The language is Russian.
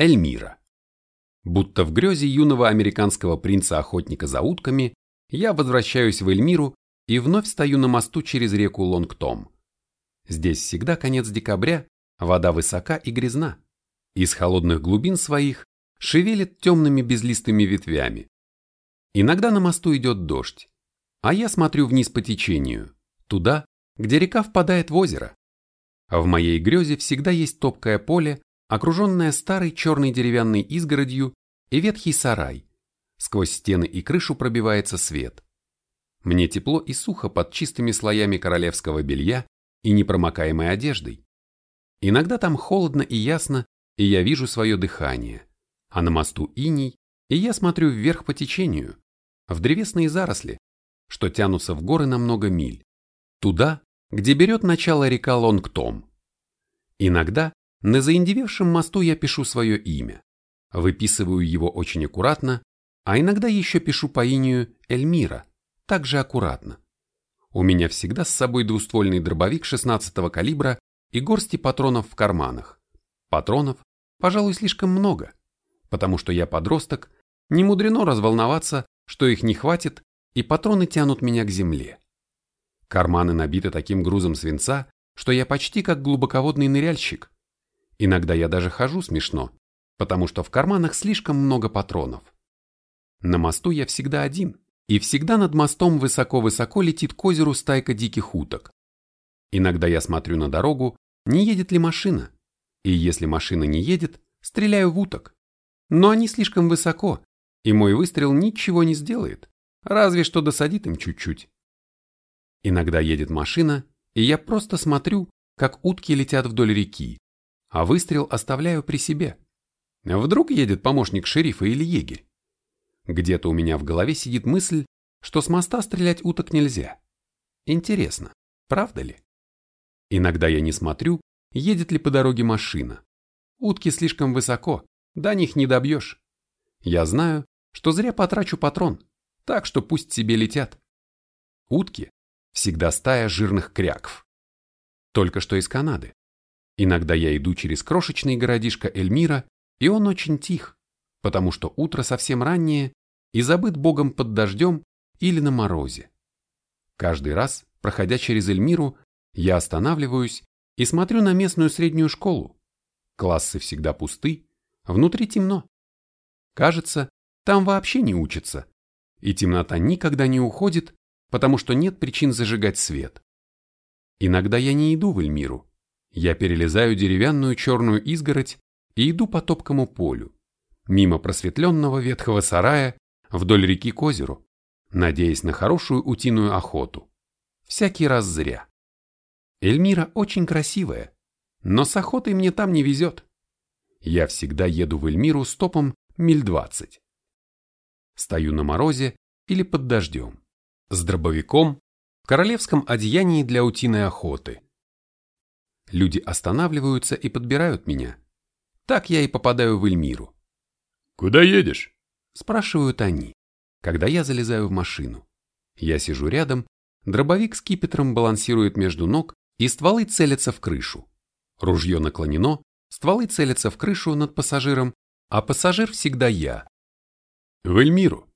Эльмира. Будто в грезе юного американского принца-охотника за утками, я возвращаюсь в Эльмиру и вновь стою на мосту через реку Лонгтом. Здесь всегда конец декабря, вода высока и грязна. Из холодных глубин своих шевелит темными безлистыми ветвями. Иногда на мосту идет дождь, а я смотрю вниз по течению, туда, где река впадает в озеро. В моей грезе всегда есть топкое поле, окруженное старой черной деревянной изгородью и ветхий сарай. Сквозь стены и крышу пробивается свет. Мне тепло и сухо под чистыми слоями королевского белья и непромокаемой одеждой. Иногда там холодно и ясно, и я вижу свое дыхание, а на мосту иней, и я смотрю вверх по течению, в древесные заросли, что тянутся в горы на много миль, туда, где берет начало река Лонгтом. Иногда на заиндевевшем мосту я пишу свое имя, выписываю его очень аккуратно, а иногда еще пишу по инию Эльмира, также аккуратно. У меня всегда с собой двуствольный дробовик 16-го калибра и горсти патронов в карманах. Патронов, пожалуй, слишком много, потому что я подросток, не мудрено разволноваться, что их не хватит, и патроны тянут меня к земле. Карманы набиты таким грузом свинца, что я почти как глубоководный ныряльщик. Иногда я даже хожу смешно, потому что в карманах слишком много патронов. На мосту я всегда один, и всегда над мостом высоко-высоко летит к озеру стайка диких уток. Иногда я смотрю на дорогу, не едет ли машина, и если машина не едет, стреляю в уток. Но они слишком высоко, и мой выстрел ничего не сделает, разве что досадит им чуть-чуть. Иногда едет машина, и я просто смотрю, как утки летят вдоль реки, а выстрел оставляю при себе. Вдруг едет помощник шерифа или егерь. Где-то у меня в голове сидит мысль, что с моста стрелять уток нельзя. Интересно, правда ли? Иногда я не смотрю, едет ли по дороге машина. Утки слишком высоко, до них не добьешь. Я знаю, что зря потрачу патрон, так что пусть себе летят. Утки всегда стая жирных кряков. Только что из Канады. Иногда я иду через крошечный городишко Эльмира, и он очень тих, потому что утро совсем раннее и забыт Богом под дождем или на морозе. Каждый раз, проходя через Эльмиру, я останавливаюсь и смотрю на местную среднюю школу. Классы всегда пусты, внутри темно. Кажется, там вообще не учатся, и темнота никогда не уходит, потому что нет причин зажигать свет. Иногда я не иду в Эльмиру. Я перелезаю деревянную черную изгородь и иду по топкому полю, мимо просветленного ветхого сарая вдоль реки к озеру, надеясь на хорошую утиную охоту. Всякий раз зря. Эльмира очень красивая, но с охотой мне там не везет. Я всегда еду в Эльмиру стопом миль двадцать. Стою на морозе или под дождем с дробовиком в королевском одеянии для утиной охоты. Люди останавливаются и подбирают меня. Так я и попадаю в Эльмиру. «Куда едешь?» – спрашивают они, когда я залезаю в машину. Я сижу рядом, дробовик с кипетром балансирует между ног, и стволы целятся в крышу. Ружье наклонено, стволы целятся в крышу над пассажиром, а пассажир всегда я. «В Эльмиру»,